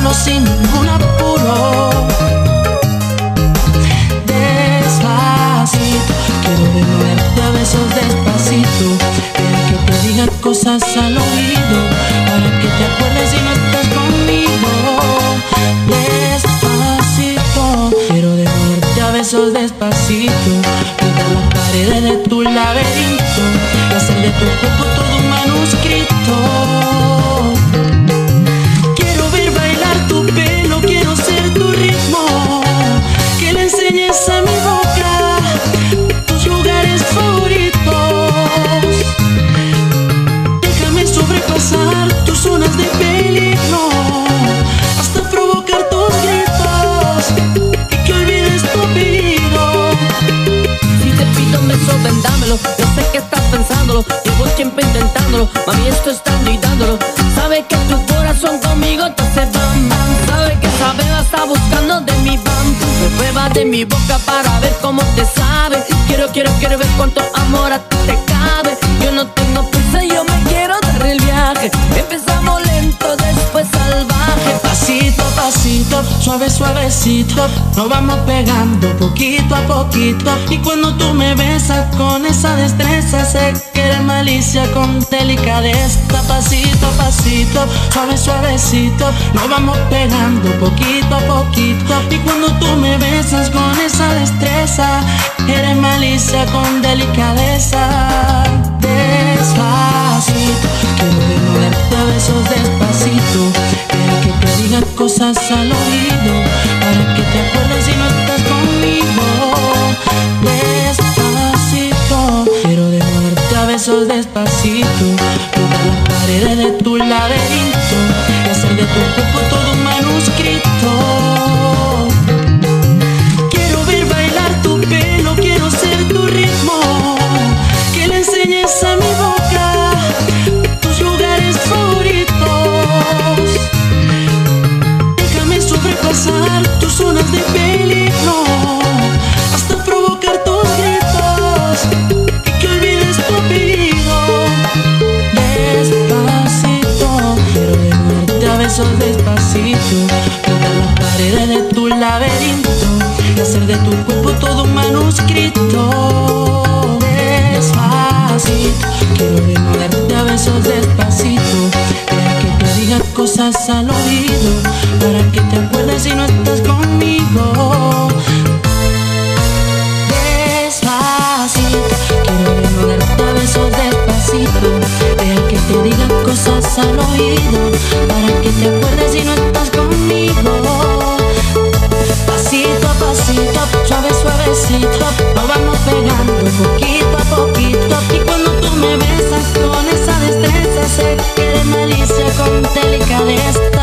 besando sin ningún apuro. Despacito, quiero devolverte a besos despacito. Para que te diga cosas al oído. Para que te acuerdes si no estás conmigo. Despacito, quiero devolverte a besos despacito. Pintar las paredes de tu laberinto. Y hacer de tu cuerpo todo un manuscrito. Estando y dándolo. Sabe que tu corazón conmigo te hace bam bam. Sabe que esa beba está buscando de mi bam. Prueba de mi boca para ver cómo te sabe. Quiero, quiero, quiero ver cuánto amor a ti te suave suavecito, nos vamos pegando poquito a poquito. Y cuando tú me besas con esa destreza, sé que eres malicia con delicadeza. Pasito a pasito, suave suavecito, nos vamos pegando poquito a poquito. Y cuando tú me besas con esa destreza, eres malicia con delicadeza. Paredes de tu laberinto Y hacer de tu cuerpo todo un manuscrito despacito. Pintar las paredes de tu laberinto y hacer de tu cuerpo todo un manuscrito. Despacito, quiero devolverte a besos despacito. Para que te diga cosas al oído, para que te acuerdes si no estás conmigo. Despacito, quiero devolverte a besos despacito. Deja que te diga cosas al oído de malicia con delicadeza.